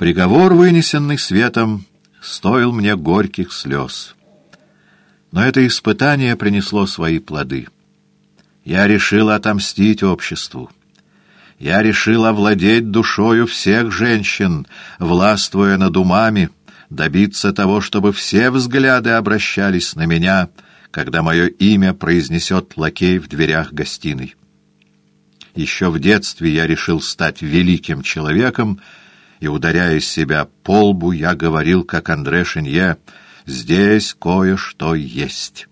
Приговор, вынесенный светом, стоил мне горьких слез. Но это испытание принесло свои плоды. Я решил отомстить обществу. Я решил овладеть душою всех женщин, властвуя над умами, добиться того, чтобы все взгляды обращались на меня, когда мое имя произнесет лакей в дверях гостиной. Еще в детстве я решил стать великим человеком, и, ударяя себя по лбу, я говорил, как Андре Шинье, «Здесь кое-что есть».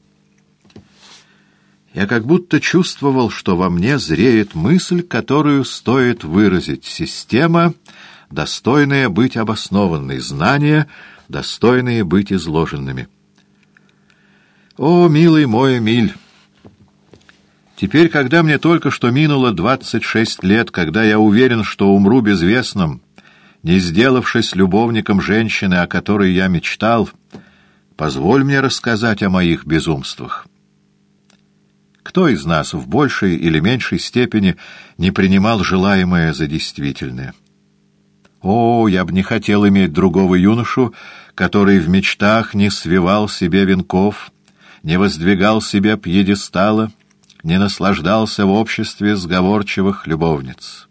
Я как будто чувствовал, что во мне зреет мысль, которую стоит выразить. Система, достойная быть обоснованной, знания, достойные быть изложенными. О, милый мой Эмиль! Теперь, когда мне только что минуло двадцать шесть лет, когда я уверен, что умру безвестным, не сделавшись любовником женщины, о которой я мечтал, позволь мне рассказать о моих безумствах. Кто из нас в большей или меньшей степени не принимал желаемое за действительное? О, я бы не хотел иметь другого юношу, который в мечтах не свивал себе венков, не воздвигал себе пьедестала, не наслаждался в обществе сговорчивых любовниц.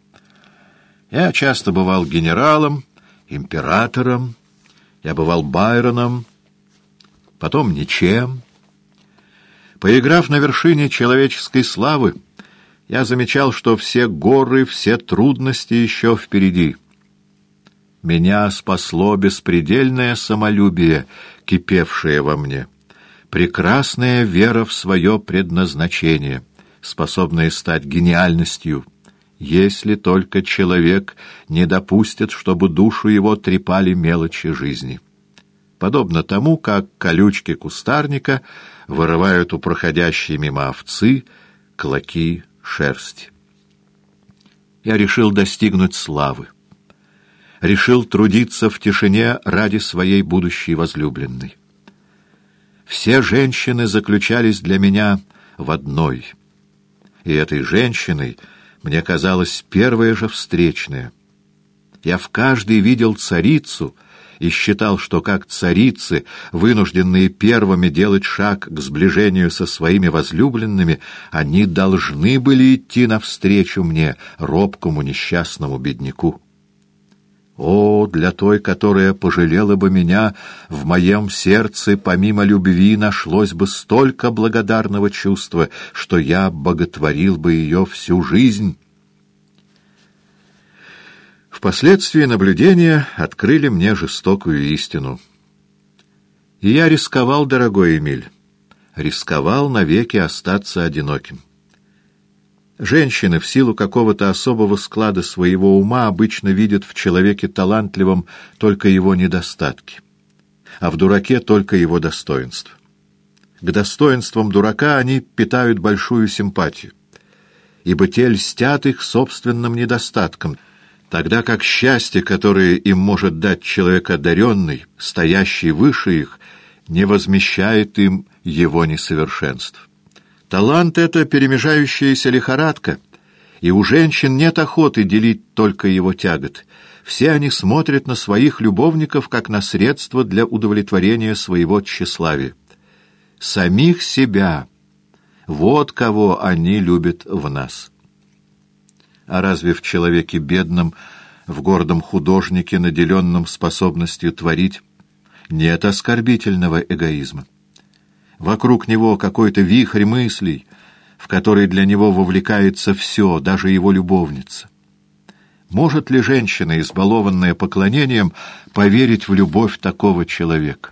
Я часто бывал генералом, императором, я бывал Байроном, потом ничем, Поиграв на вершине человеческой славы, я замечал, что все горы, все трудности еще впереди. Меня спасло беспредельное самолюбие, кипевшее во мне, прекрасная вера в свое предназначение, способная стать гениальностью, если только человек не допустит, чтобы душу его трепали мелочи жизни подобно тому, как колючки кустарника вырывают у проходящей мимо овцы клоки шерсти. Я решил достигнуть славы. Решил трудиться в тишине ради своей будущей возлюбленной. Все женщины заключались для меня в одной. И этой женщиной мне казалась первая же встречная. Я в каждой видел царицу — и считал, что как царицы, вынужденные первыми делать шаг к сближению со своими возлюбленными, они должны были идти навстречу мне, робкому несчастному бедняку. О, для той, которая пожалела бы меня, в моем сердце помимо любви нашлось бы столько благодарного чувства, что я боготворил бы ее всю жизнь». Впоследствии наблюдения открыли мне жестокую истину. И я рисковал, дорогой Эмиль, рисковал навеки остаться одиноким. Женщины в силу какого-то особого склада своего ума обычно видят в человеке талантливом только его недостатки, а в дураке только его достоинства. К достоинствам дурака они питают большую симпатию, ибо те льстят их собственным недостаткам — тогда как счастье, которое им может дать человек одаренный, стоящий выше их, не возмещает им его несовершенств. Талант — это перемежающаяся лихорадка, и у женщин нет охоты делить только его тягот. Все они смотрят на своих любовников как на средство для удовлетворения своего тщеславия. Самих себя — вот кого они любят в нас». А разве в человеке бедном, в гордом художнике, наделенном способностью творить, нет оскорбительного эгоизма? Вокруг него какой-то вихрь мыслей, в который для него вовлекается все, даже его любовница. Может ли женщина, избалованная поклонением, поверить в любовь такого человека?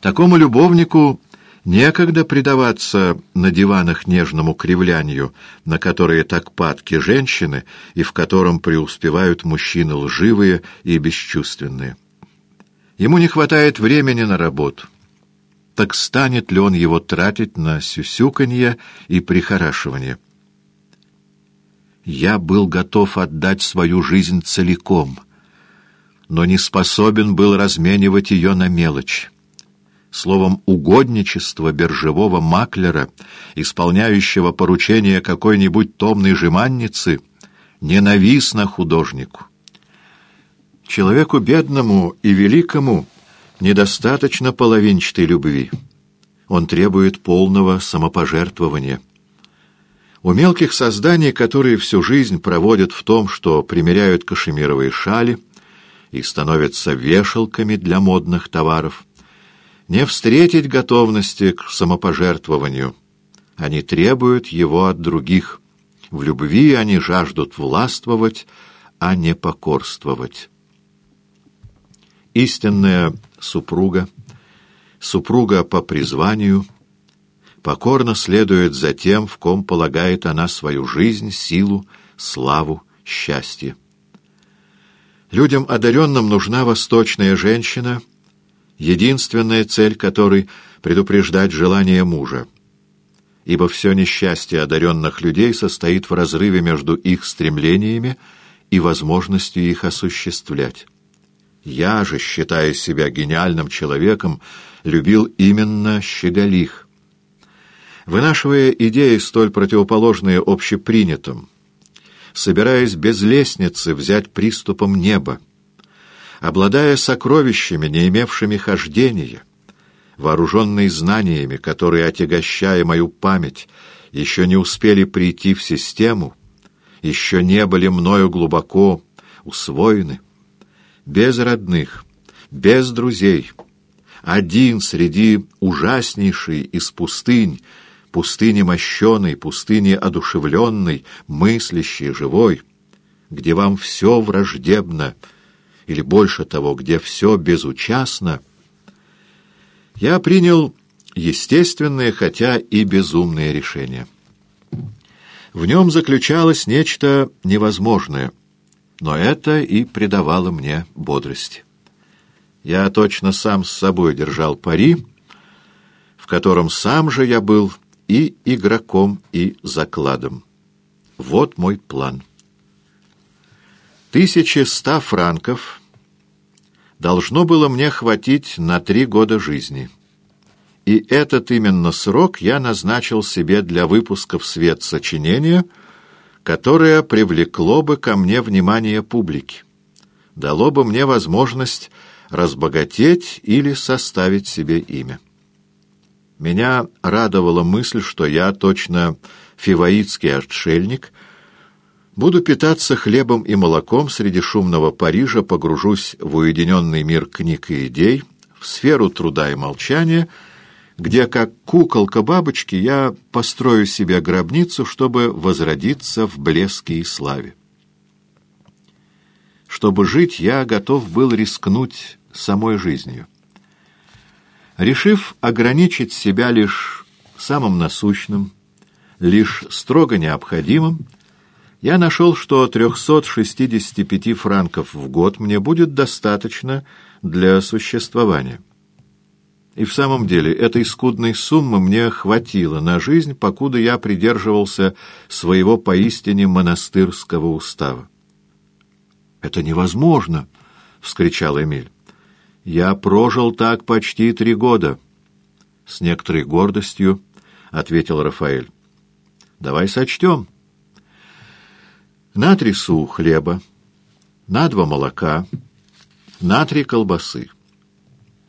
Такому любовнику Некогда предаваться на диванах нежному кривлянию, на которые так падки женщины и в котором преуспевают мужчины лживые и бесчувственные. Ему не хватает времени на работу. Так станет ли он его тратить на сюсюканье и прихорашивание? Я был готов отдать свою жизнь целиком, но не способен был разменивать ее на мелочь словом, угодничество биржевого маклера, исполняющего поручение какой-нибудь томной жеманницы, ненавистно художнику. Человеку бедному и великому недостаточно половинчатой любви. Он требует полного самопожертвования. У мелких созданий, которые всю жизнь проводят в том, что примеряют кашемировые шали и становятся вешалками для модных товаров, не встретить готовности к самопожертвованию. Они требуют его от других. В любви они жаждут властвовать, а не покорствовать. Истинная супруга, супруга по призванию, покорно следует за тем, в ком полагает она свою жизнь, силу, славу, счастье. Людям одаренным нужна восточная женщина — единственная цель которой — предупреждать желание мужа. Ибо все несчастье одаренных людей состоит в разрыве между их стремлениями и возможностью их осуществлять. Я же, считая себя гениальным человеком, любил именно щеголих. Вынашивая идеи, столь противоположные общепринятым, собираясь без лестницы взять приступом небо, обладая сокровищами, не имевшими хождения, вооруженный знаниями, которые, отягощая мою память, еще не успели прийти в систему, еще не были мною глубоко усвоены, без родных, без друзей, один среди ужаснейшей из пустынь, пустыни мощеной, пустыни одушевленной, мыслящей, живой, где вам все враждебно — или больше того, где все безучастно, я принял естественное, хотя и безумное решение. В нем заключалось нечто невозможное, но это и придавало мне бодрости. Я точно сам с собой держал пари, в котором сам же я был и игроком, и закладом. Вот мой план. Тысячи ста франков должно было мне хватить на три года жизни. И этот именно срок я назначил себе для выпуска в свет сочинения, которое привлекло бы ко мне внимание публики, дало бы мне возможность разбогатеть или составить себе имя. Меня радовала мысль, что я точно фиваитский отшельник — Буду питаться хлебом и молоком среди шумного Парижа, погружусь в уединенный мир книг и идей, в сферу труда и молчания, где, как куколка бабочки, я построю себе гробницу, чтобы возродиться в блеске и славе. Чтобы жить, я готов был рискнуть самой жизнью. Решив ограничить себя лишь самым насущным, лишь строго необходимым, я нашел, что 365 франков в год мне будет достаточно для существования. И в самом деле этой скудной суммы мне хватило на жизнь, покуда я придерживался своего поистине монастырского устава. «Это невозможно!» — вскричал Эмиль. «Я прожил так почти три года». С некоторой гордостью ответил Рафаэль. «Давай сочтем» на три су хлеба, на два молока, на три колбасы.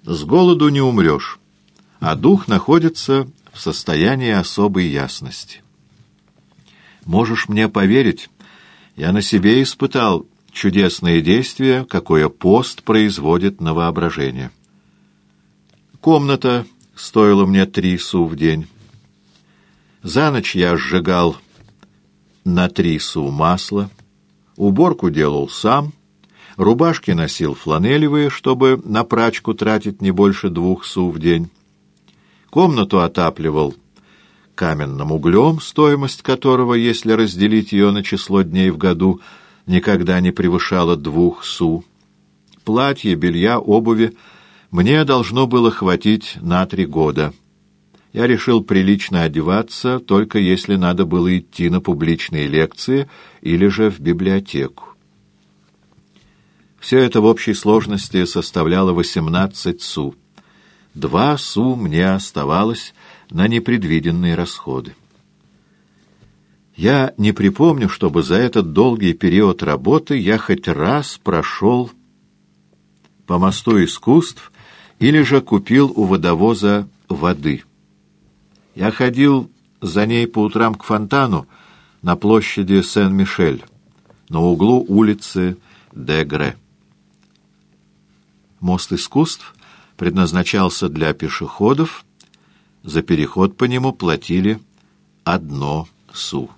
С голоду не умрешь, а дух находится в состоянии особой ясности. Можешь мне поверить, я на себе испытал чудесное действие, какое пост производит на воображение. Комната стоила мне три су в день. За ночь я сжигал на три су масла, уборку делал сам, рубашки носил фланелевые, чтобы на прачку тратить не больше двух су в день. Комнату отапливал каменным углем, стоимость которого, если разделить ее на число дней в году, никогда не превышала двух су. Платье, белья, обуви мне должно было хватить на три года — я решил прилично одеваться, только если надо было идти на публичные лекции или же в библиотеку. Все это в общей сложности составляло 18 су. Два су мне оставалось на непредвиденные расходы. Я не припомню, чтобы за этот долгий период работы я хоть раз прошел по мосту искусств или же купил у водовоза воды. Я ходил за ней по утрам к фонтану на площади Сен-Мишель, на углу улицы Дегре. Мост искусств предназначался для пешеходов, за переход по нему платили одно су.